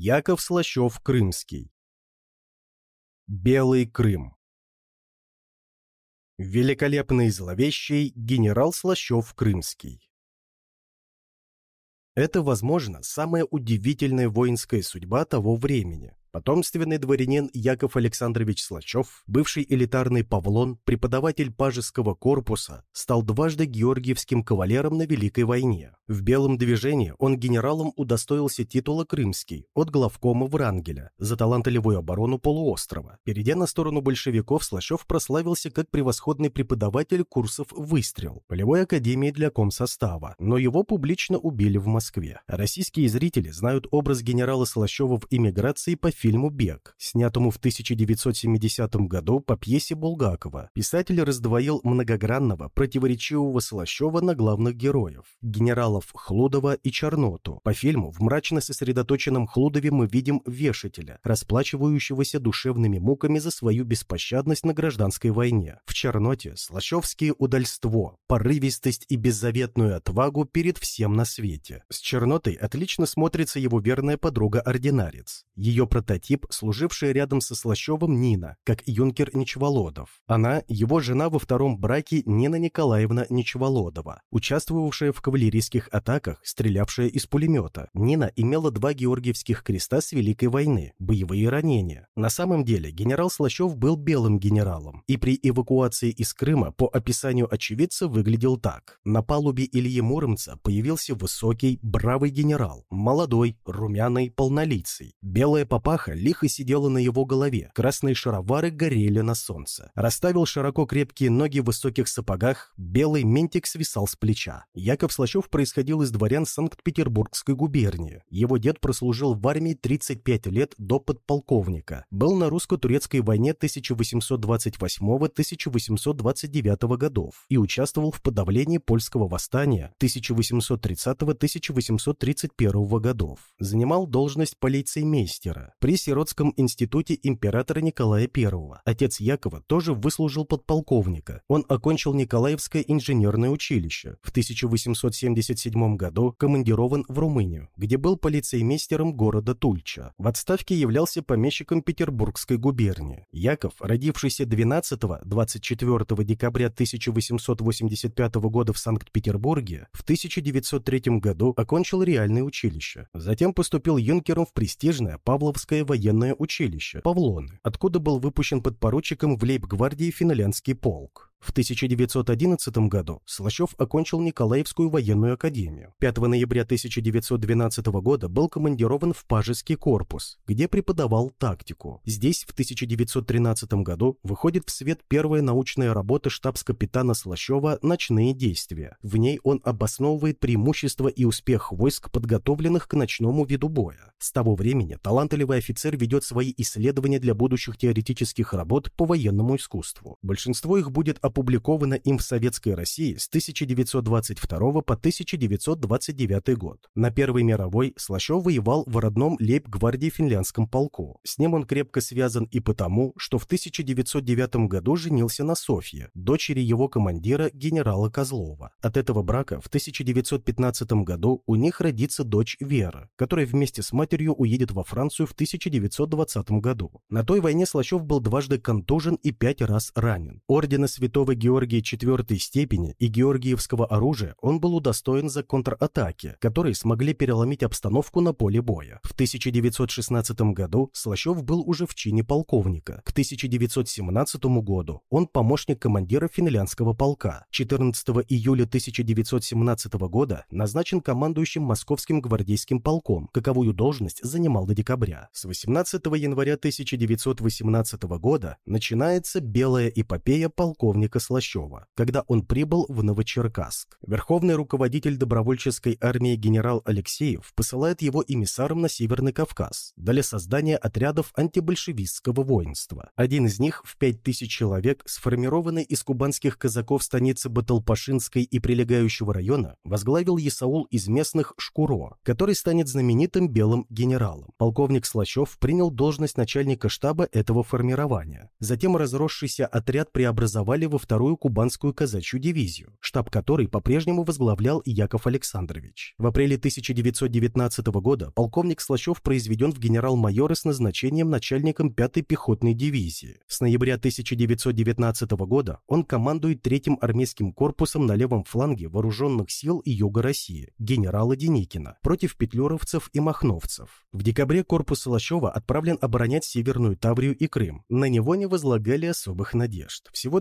Яков Слащев-Крымский. Белый Крым. Великолепный и зловещий генерал Слащев-Крымский. Это, возможно, самая удивительная воинская судьба того времени. Потомственный дворянин Яков Александрович Слачев, бывший элитарный павлон, преподаватель пажеского корпуса, стал дважды георгиевским кавалером на Великой войне. В белом движении он генералом удостоился титула «Крымский» от главкома Врангеля за талантливую оборону полуострова. Перейдя на сторону большевиков, Слачев прославился как превосходный преподаватель курсов «Выстрел» полевой академии для комсостава, но его публично убили в Москве. Российские зрители знают образ генерала Слащева в эмиграции по фильму «Бег», снятому в 1970 году по пьесе Булгакова. Писатель раздвоил многогранного, противоречивого Слащева на главных героев – генералов Хлудова и Черноту. По фильму в мрачно сосредоточенном Хлудове мы видим вешателя, расплачивающегося душевными муками за свою беспощадность на гражданской войне. В Черноте – Слащевские удальство, порывистость и беззаветную отвагу перед всем на свете. С Чернотой отлично смотрится его верная подруга-ординарец. Ее прототип прототип, служившая рядом со Слащевым Нина, как юнкер Нечволодов. Она – его жена во втором браке Нина Николаевна Нечволодова, участвовавшая в кавалерийских атаках, стрелявшая из пулемета. Нина имела два георгиевских креста с Великой войны, боевые ранения. На самом деле генерал Слащев был белым генералом, и при эвакуации из Крыма по описанию очевидца выглядел так. На палубе Ильи Муромца появился высокий, бравый генерал, молодой, румяный, полнолицый. Белая папаха рубаха лихо сидела на его голове, красные шаровары горели на солнце. Расставил широко крепкие ноги в высоких сапогах, белый ментик свисал с плеча. Яков Слащев происходил из дворян Санкт-Петербургской губернии. Его дед прослужил в армии 35 лет до подполковника. Был на русско-турецкой войне 1828-1829 годов и участвовал в подавлении польского восстания 1830-1831 годов. Занимал должность полицеймейстера при Сиротском институте императора Николая I. Отец Якова тоже выслужил подполковника. Он окончил Николаевское инженерное училище. В 1877 году командирован в Румынию, где был полицеймейстером города Тульча. В отставке являлся помещиком Петербургской губернии. Яков, родившийся 12-24 декабря 1885 года в Санкт-Петербурге, в 1903 году окончил реальное училище. Затем поступил юнкером в престижное Павловское Воинское военное училище, Павлоны, откуда был выпущен подпоручиком в лейб-гвардии финляндский полк. В 1911 году Слащев окончил Николаевскую военную академию. 5 ноября 1912 года был командирован в Пажеский корпус, где преподавал тактику. Здесь в 1913 году выходит в свет первая научная работа штабс-капитана Слащева «Ночные действия». В ней он обосновывает преимущество и успех войск, подготовленных к ночному виду боя. С того времени талантливый офицер ведет свои исследования для будущих теоретических работ по военному искусству. Большинство их будет опубликовано им в Советской России с 1922 по 1929 год. На Первой мировой Слащев воевал в родном лейб-гвардии финляндском полку. С ним он крепко связан и потому, что в 1909 году женился на Софье, дочери его командира генерала Козлова. От этого брака в 1915 году у них родится дочь Вера, которая вместе с матерью уедет во Францию в 1920 году. На той войне Слащев был дважды контужен и пять раз ранен. Ордена Святого святого Георгия IV степени и георгиевского оружия он был удостоен за контратаки, которые смогли переломить обстановку на поле боя. В 1916 году Слащев был уже в чине полковника. К 1917 году он помощник командира финляндского полка. 14 июля 1917 года назначен командующим Московским гвардейским полком, каковую должность занимал до декабря. С 18 января 1918 года начинается белая эпопея полковника полковника Слащева, когда он прибыл в Новочеркасск. Верховный руководитель добровольческой армии генерал Алексеев посылает его эмиссаром на Северный Кавказ для создания отрядов антибольшевистского воинства. Один из них в 5000 человек, сформированный из кубанских казаков станицы Баталпашинской и прилегающего района, возглавил Исаул из местных Шкуро, который станет знаменитым белым генералом. Полковник Слащев принял должность начальника штаба этого формирования. Затем разросшийся отряд преобразовали во во вторую кубанскую казачью дивизию, штаб которой по-прежнему возглавлял Яков Александрович. В апреле 1919 года полковник Слащев произведен в генерал-майоры с назначением начальником 5-й пехотной дивизии. С ноября 1919 года он командует третьим армейским корпусом на левом фланге вооруженных сил Юга России, генерала Деникина, против петлюровцев и махновцев. В декабре корпус Слащева отправлен оборонять Северную Таврию и Крым. На него не возлагали особых надежд. Всего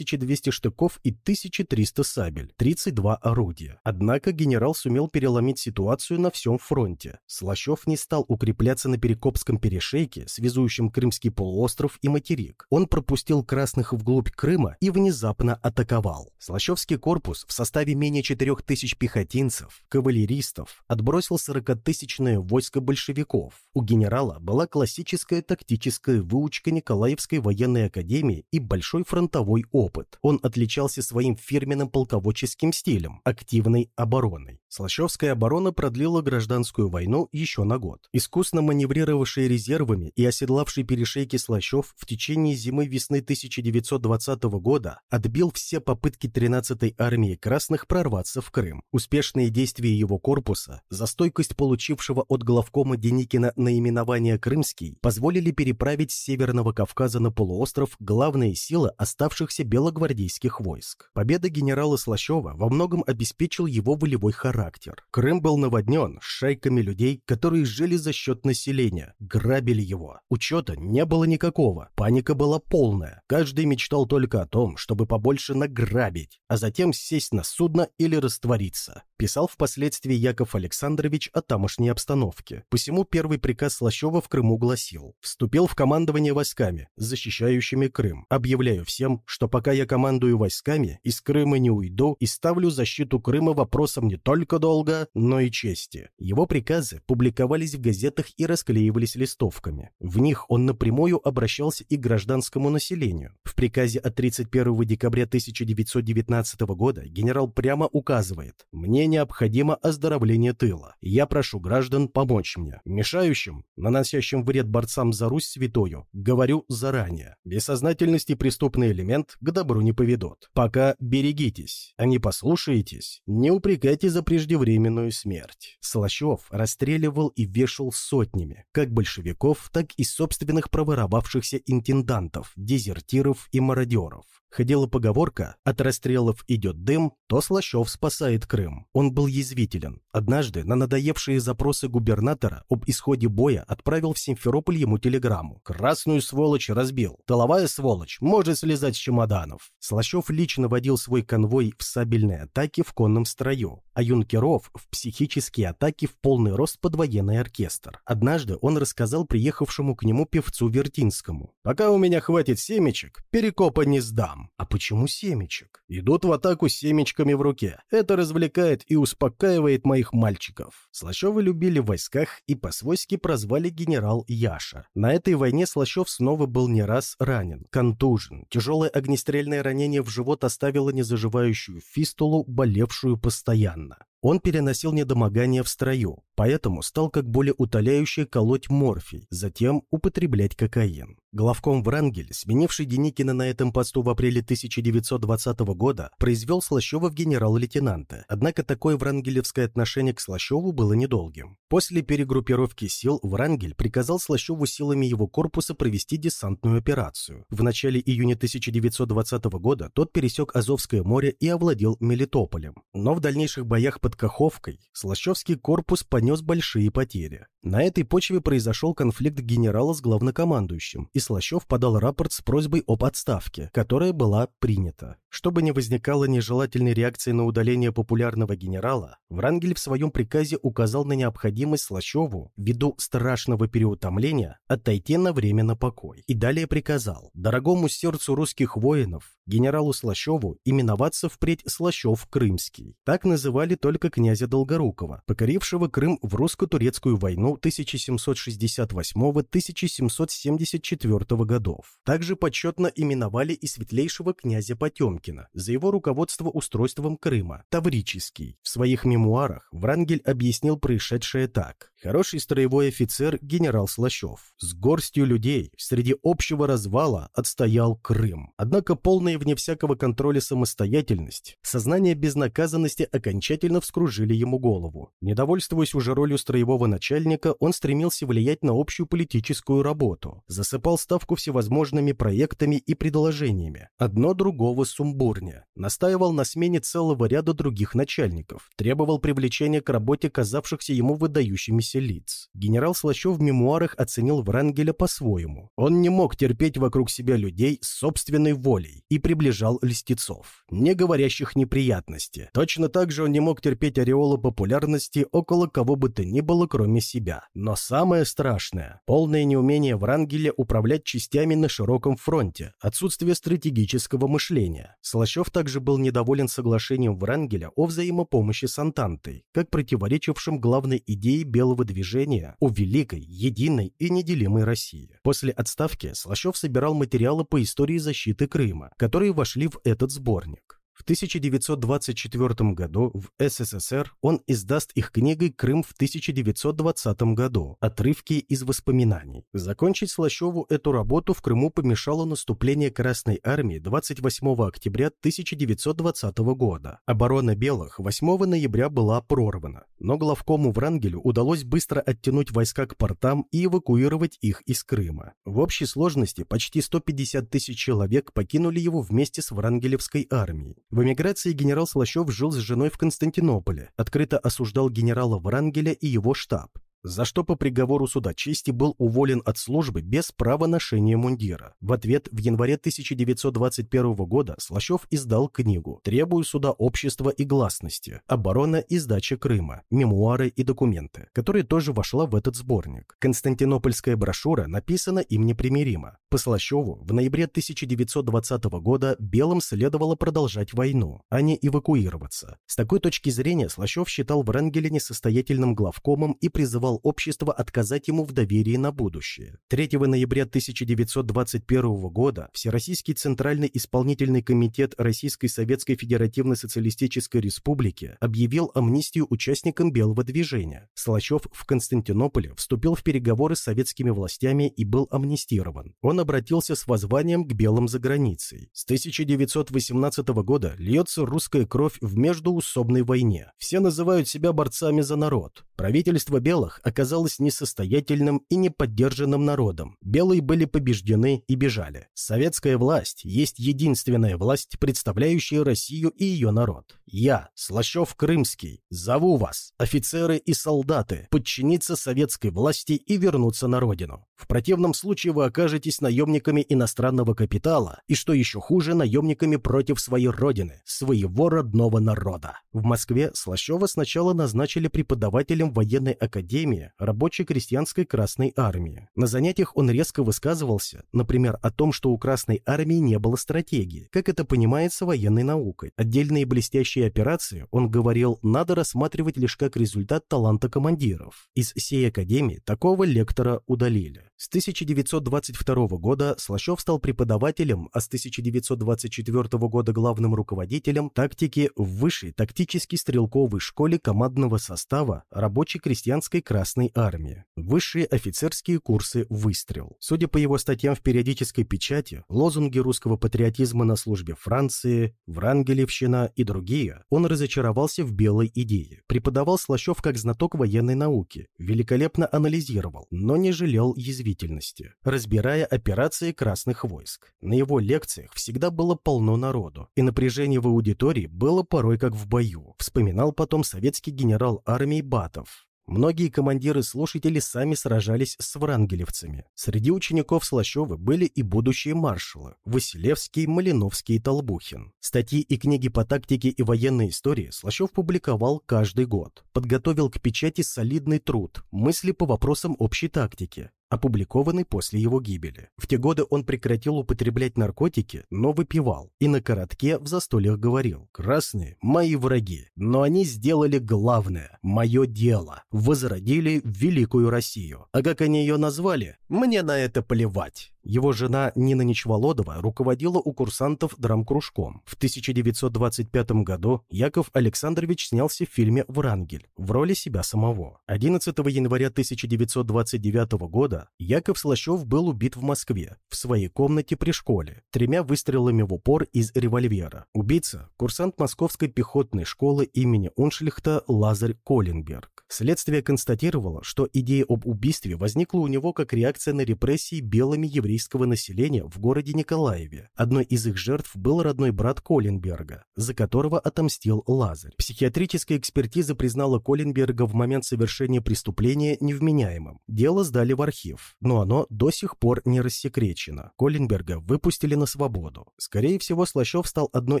2200 штыков и 1300 сабель, 32 орудия. Однако генерал сумел переломить ситуацию на всем фронте. Слащев не стал укрепляться на Перекопском перешейке, связующем Крымский полуостров и материк. Он пропустил красных вглубь Крыма и внезапно атаковал. Слащевский корпус в составе менее 4000 пехотинцев, кавалеристов, отбросил 40-тысячное войско большевиков. У генерала была классическая тактическая выучка Николаевской военной академии и большой фронтовой опыт. Он отличался своим фирменным полководческим стилем, активной обороной. Слащевская оборона продлила гражданскую войну еще на год. Искусно маневрировавший резервами и оседлавший перешейки Слащев в течение зимы-весны 1920 года отбил все попытки 13-й армии Красных прорваться в Крым. Успешные действия его корпуса, за стойкость получившего от главкома Деникина наименование «Крымский», позволили переправить с Северного Кавказа на полуостров главные силы оставшихся белогвардейских войск. Победа генерала Слащева во многом обеспечил его волевой характер. Крым был наводнен шайками людей, которые жили за счет населения, грабили его. Учета не было никакого, паника была полная. Каждый мечтал только о том, чтобы побольше награбить, а затем сесть на судно или раствориться. Писал впоследствии Яков Александрович о тамошней обстановке. Посему первый приказ Слащева в Крыму гласил «Вступил в командование войсками, защищающими Крым. Объявляю всем, что пока я командую войсками, из Крыма не уйду и ставлю защиту Крыма вопросом не только долга, но и чести». Его приказы публиковались в газетах и расклеивались листовками. В них он напрямую обращался и к гражданскому населению. В приказе от 31 декабря 1919 года генерал прямо указывает «Мне необходимо оздоровление тыла. Я прошу граждан помочь мне. Мешающим, наносящим вред борцам за Русь святую, говорю заранее. Бессознательность и преступный элемент к добру не поведут. Пока берегитесь, а не послушаетесь, не упрекайте за преждевременную смерть». Слащев расстреливал и вешал сотнями, как большевиков, так и собственных проворовавшихся интендантов, дезертиров и мародеров. Ходила поговорка «от расстрелов идет дым, то Слащев спасает Крым». Он был язвителен. Однажды на надоевшие запросы губернатора об исходе боя отправил в Симферополь ему телеграмму. «Красную сволочь разбил. Тыловая сволочь может слезать с чемоданов». Слащев лично водил свой конвой в сабельные атаки в конном строю, а юнкеров в психические атаки в полный рост под военный оркестр. Однажды он рассказал приехавшему к нему певцу Вертинскому. «Пока у меня хватит семечек, перекопа не сдам». А почему семечек? Идут в атаку с семечками в руке. Это развлекает и успокаивает моих мальчиков. Слащевы любили в войсках и по-свойски прозвали генерал Яша. На этой войне Слащев снова был не раз ранен, контужен. Тяжелое огнестрельное ранение в живот оставило незаживающую фистулу, болевшую постоянно. Он переносил недомогание в строю, поэтому стал как более утоляющее колоть морфий, затем употреблять кокаин. Главком Врангель, сменивший Деникина на этом посту в апреле 1920 года, произвел Слащева в генерал-лейтенанта, однако такое врангелевское отношение к Слащеву было недолгим. После перегруппировки сил Врангель приказал Слащеву силами его корпуса провести десантную операцию. В начале июня 1920 года тот пересек Азовское море и овладел Мелитополем. Но в дальнейших боях под Каховкой Слащевский корпус понес большие потери. На этой почве произошел конфликт генерала с главнокомандующим, и Слащев подал рапорт с просьбой об отставке, которая была принята. Чтобы не возникало нежелательной реакции на удаление популярного генерала, Врангель в своем приказе указал на необходимость Слащеву, ввиду страшного переутомления, отойти на время на покой. И далее приказал дорогому сердцу русских воинов, генералу Слащеву, именоваться впредь Слащев-Крымский. Так называли только князя Долгорукова, покорившего Крым в русско-турецкую войну 1768-1774 годов. Также почетно именовали и светлейшего князя Потемкина, Потемкина за его руководство устройством Крыма, Таврический. В своих мемуарах Врангель объяснил происшедшее так. Хороший строевой офицер генерал Слащев с горстью людей среди общего развала отстоял Крым. Однако полная вне всякого контроля самостоятельность, сознание безнаказанности окончательно вскружили ему голову. Недовольствуясь уже ролью строевого начальника, он стремился влиять на общую политическую работу, засыпал ставку всевозможными проектами и предложениями. Одно другого сумбурнее. Настаивал на смене целого ряда других начальников, требовал привлечения к работе казавшихся ему выдающимися лиц. Генерал Слащев в мемуарах оценил Врангеля по-своему. Он не мог терпеть вокруг себя людей с собственной волей и приближал льстецов, не говорящих неприятности. Точно так же он не мог терпеть ореола популярности около кого бы то ни было, кроме себя. Но самое страшное – полное неумение Врангеля управлять частями на широком фронте, отсутствие стратегического мышления. Слащев также был недоволен соглашением Врангеля о взаимопомощи с Антантой, как противоречившим главной идее белого движения о великой, единой и неделимой России. После отставки Слащев собирал материалы по истории защиты Крыма, которые вошли в этот сборник. В 1924 году в СССР он издаст их книгой «Крым в 1920 году. Отрывки из воспоминаний». Закончить Слащеву эту работу в Крыму помешало наступление Красной Армии 28 октября 1920 года. Оборона Белых 8 ноября была прорвана, но главкому Врангелю удалось быстро оттянуть войска к портам и эвакуировать их из Крыма. В общей сложности почти 150 тысяч человек покинули его вместе с Врангелевской армией. В эмиграции генерал Слащев жил с женой в Константинополе, открыто осуждал генерала Врангеля и его штаб за что по приговору суда чести был уволен от службы без права ношения мундира. В ответ в январе 1921 года Слащев издал книгу «Требую суда общества и гласности. Оборона и сдача Крыма. Мемуары и документы», которая тоже вошла в этот сборник. Константинопольская брошюра написана им непримиримо. По Слащеву в ноябре 1920 года белым следовало продолжать войну, а не эвакуироваться. С такой точки зрения Слащев считал Врангеля несостоятельным главкомом и призывал общество отказать ему в доверии на будущее. 3 ноября 1921 года Всероссийский Центральный исполнительный комитет Российской Советской Федеративной Социалистической Республики объявил амнистию участникам Белого движения. Слащев в Константинополе вступил в переговоры с советскими властями и был амнистирован. Он обратился с воззванием к белым за границей. С 1918 года льется русская кровь в междуусобной войне. Все называют себя борцами за народ. Правительство белых оказалось несостоятельным и неподдержанным народом. Белые были побеждены и бежали. Советская власть есть единственная власть, представляющая Россию и ее народ. Я, Слащев Крымский, зову вас, офицеры и солдаты, подчиниться советской власти и вернуться на родину. В противном случае вы окажетесь наемниками иностранного капитала и, что еще хуже, наемниками против своей родины, своего родного народа. В Москве Слащева сначала назначили преподавателем военной академии рабочей крестьянской Красной Армии. На занятиях он резко высказывался, например, о том, что у Красной Армии не было стратегии, как это понимается военной наукой. Отдельные блестящие операции, он говорил, надо рассматривать лишь как результат таланта командиров. Из всей академии такого лектора удалили. С 1922 года Слащев стал преподавателем, а с 1924 года главным руководителем тактики в высшей тактической стрелковой школе командного состава рабочей крестьянской Красной Армии. Высшие офицерские курсы «Выстрел». Судя по его статьям в периодической печати, лозунги русского патриотизма на службе Франции, Врангелевщина и другие, он разочаровался в белой идее. Преподавал Слащев как знаток военной науки, великолепно анализировал, но не жалел язвить действительности, разбирая операции красных войск. На его лекциях всегда было полно народу, и напряжение в аудитории было порой как в бою, вспоминал потом советский генерал армии Батов. Многие командиры-слушатели сами сражались с врангелевцами. Среди учеников Слащева были и будущие маршалы – Василевский, Малиновский и Толбухин. Статьи и книги по тактике и военной истории Слащев публиковал каждый год. Подготовил к печати солидный труд «Мысли по вопросам общей тактики», опубликованный после его гибели. В те годы он прекратил употреблять наркотики, но выпивал, и на коротке в застольях говорил «Красные – мои враги, но они сделали главное – мое дело, возродили великую Россию. А как они ее назвали, мне на это плевать». Его жена Нина Нечволодова руководила у курсантов драм-кружком. В 1925 году Яков Александрович снялся в фильме «Врангель» в роли себя самого. 11 января 1929 года Яков Слащев был убит в Москве, в своей комнате при школе, тремя выстрелами в упор из револьвера. Убийца – курсант Московской пехотной школы имени Уншлихта Лазарь Коленберг. Следствие констатировало, что идея об убийстве возникла у него как реакция на репрессии белыми еврейского населения в городе Николаеве. Одной из их жертв был родной брат Коленберга, за которого отомстил Лазарь. Психиатрическая экспертиза признала Коленберга в момент совершения преступления невменяемым. Дело сдали в архив, но оно до сих пор не рассекречено. Коленберга выпустили на свободу. Скорее всего, Слащев стал одной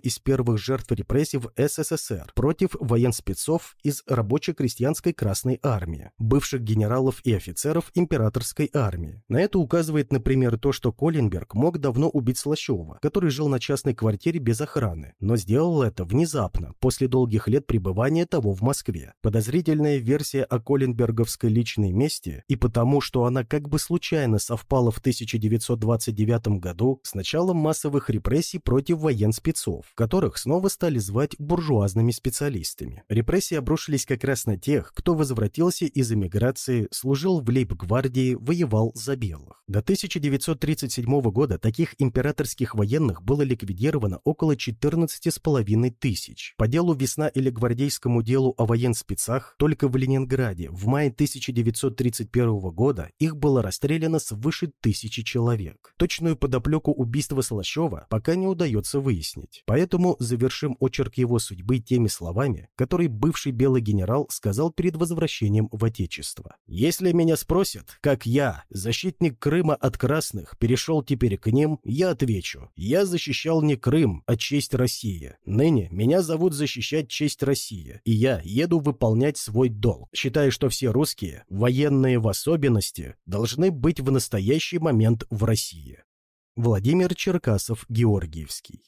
из первых жертв репрессий в СССР против военспецов из рабоче-крестьянской Красной Армии, бывших генералов и офицеров императорской армии. На это указывает, например, то, что Коленберг мог давно убить Слащева, который жил на частной квартире без охраны, но сделал это внезапно, после долгих лет пребывания того в Москве. Подозрительная версия о Коленберговской личной мести и потому, что она как бы случайно совпала в 1929 году с началом массовых репрессий против военспецов, которых снова стали звать буржуазными специалистами. Репрессии обрушились как раз на тех, кто возвратился из эмиграции, служил в лейб-гвардии, воевал за белых. До 1937 года таких императорских военных было ликвидировано около 14,5 тысяч. По делу «Весна» или гвардейскому делу о военспецах только в Ленинграде в мае 1931 года их было расстреляно свыше тысячи человек. Точную подоплеку убийства Слащева пока не удается выяснить. Поэтому завершим очерк его судьбы теми словами, которые бывший белый генерал сказал перед возвращением в Отечество. Если меня спросят, как я, защитник Крыма от красных, перешел теперь к ним, я отвечу, я защищал не Крым, а честь России. Ныне меня зовут защищать честь России, и я еду выполнять свой долг. Считаю, что все русские, военные в особенности, должны быть в настоящий момент в России. Владимир Черкасов-Георгиевский